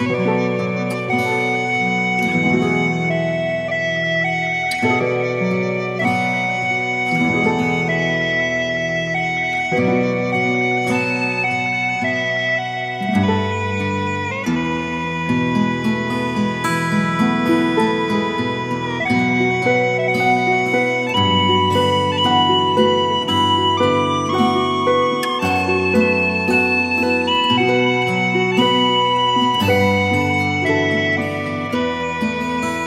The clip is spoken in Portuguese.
Música